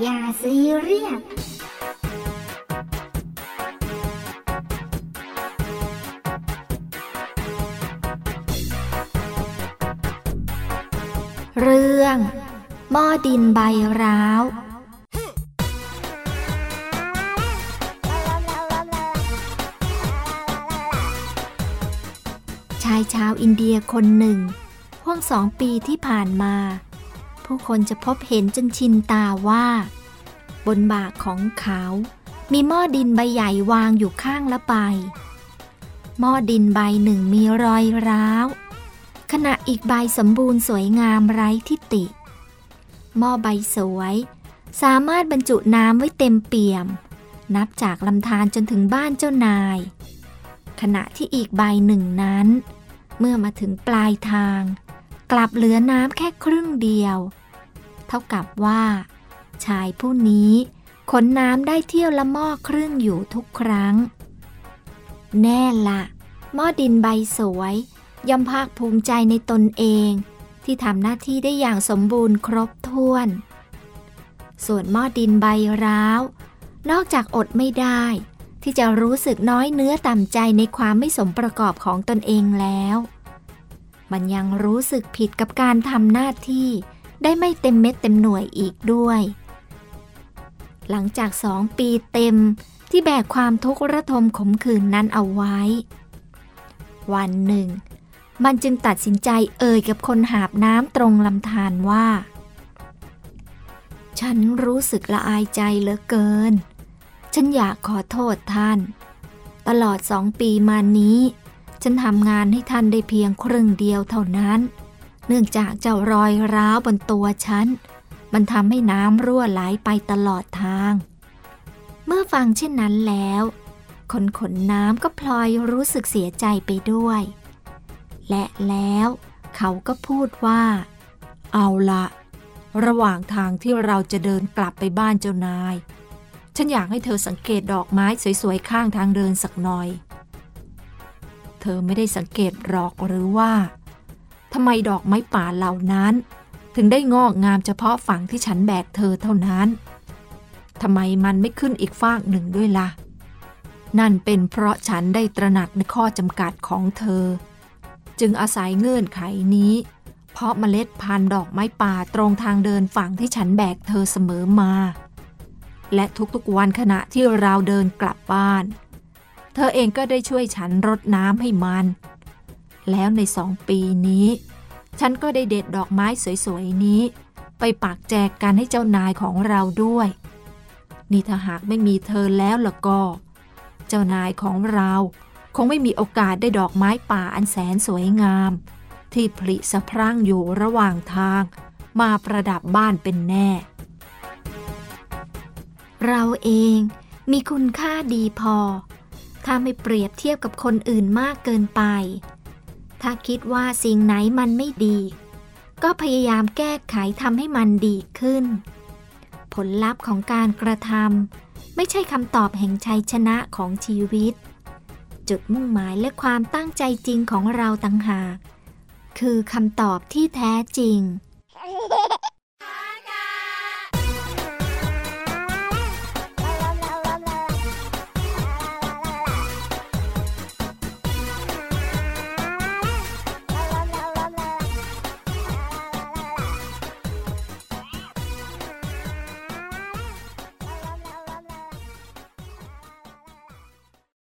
อย่าซีเรียสเรื่องหม้อดินใบร้าว ชายชาวอินเดียคนหนึ่งห่วงสองปีที่ผ่านมา ผู้คนจะพบเห็นจนชินตาว่า บนบ่าของเขา มีหม้อดินใบใหญ่วางอยู่ข้างละใบ หม้อดินใบหนึ่งมีรอยร้าว ขณะอีกใบสมบูรณ์สวยงามไร้ทิฏฐิหม้อใบสวย สามารถบรรจุน้ำไว้เต็มเปี่ยม นับจากลำธารจนถึงบ้านเจ้านาย ขณะที่อีกใบหนึ่งนั้น เมื่อมาถึงปลายทาง กลับเหลือน้ำแค่ครึ่งเดียว เท่ากับว่า ชายผู้นี้ขนน้ำได้เที่ยวละหม้อครึ่งอยู่ทุกครั้ง แน่ละหม้อดินใบสวย ย่อมภาคภูมิใจในตนเอง ที่ทำหน้าที่ได้อย่างสมบูรณ์ครบถ้วน ส่วนหม้อดินใบร้าว นอกจากอดไม่ได้ ที่จะรู้สึกน้อยเนื้อต่ำใจในความไม่สมประกอบของตนเองแล้ว มันยังรู้สึกผิดกับการทำหน้าที่ ได้ไม่เต็มเม็ดเต็มหน่วยอีกด้วย หลังจากสองปีเต็มที่แบกความทุกข์ระทมขมขื่นนั้นเอาไว้ วันหนึ่ง มันจึงตัดสินใจเอ่ยกับคนหาบน้ำตรงลำธารว่า ฉันรู้สึกละอายใจเหลือเกิน ฉันอยากขอโทษท่าน ตลอดสองปีมานี้ ฉันทำงานให้ท่านได้เพียงครึ่งเดียวเท่านั้น เนื่องจากเจ้ารอยร้าวบนตัวฉัน มันทำให้น้ำรั่วไหลไปตลอดทาง เมื่อฟังเช่นนั้นแล้ว คนขนน้ำก็พลอยรู้สึกเสียใจไปด้วย และแล้วเขาก็พูดว่า เอาละระหว่างทางที่เราจะเดินกลับไปบ้านเจ้านาย ฉันอยากให้เธอสังเกตดอกไม้สวยๆข้างทางเดินสักหน่อย ธอไม่ได้สังเกตหรอกหรือว่าทำไมดอกไม้ป่าเหล่านั้น ถึงได้งอกงามเฉพาะฝั่งที่ฉันแบกเธอเท่านั้นทำไมมันไม่ขึ้นอีกฟากหนึ่งด้วยละ่ะ นั่นเป็นเพราะฉันได้ตระหนักในข้อจำกัดของเธอ จึงอาศัยเงื่อนไขนี้ เพราะเมล็ดพันธุ์ดอกไม้ป่าตรงทางเดินฝั่งที่ฉันแบกเธอเสมอมา และทุกๆวันขณะที่เราเดินกลับบ้าน เธอเองก็ได้ช่วยฉันรดน้ำให้มัน แล้วในสองปีนี้ ฉันก็ได้เด็ดดอกไม้สวยๆนี้ ไปปักแจกกันให้เจ้านายของเราด้วย นี่ถ้าหากไม่มีเธอแล้วล่ะก็ เจ้านายของเราคงไม่มีโอกาสได้ดอกไม้ป่าอันแสนสวยงาม ที่ผลิสะพรั่งอยู่ระหว่างทาง มาประดับบ้านเป็นแน่ เราเองมีคุณค่าดีพอ ถ้าไม่เปรียบเทียบกับคนอื่นมากเกินไป ถ้าคิดว่าสิ่งไหนมันไม่ดี ก็พยายามแก้ไขทำให้มันดีขึ้น ผลลัพธ์ของการกระทำไม่ใช่คำตอบแห่งชัยชนะของชีวิต จุดมุ่งหมายและความตั้งใจจริงของเราต่างหาก คือคำตอบที่แท้จริง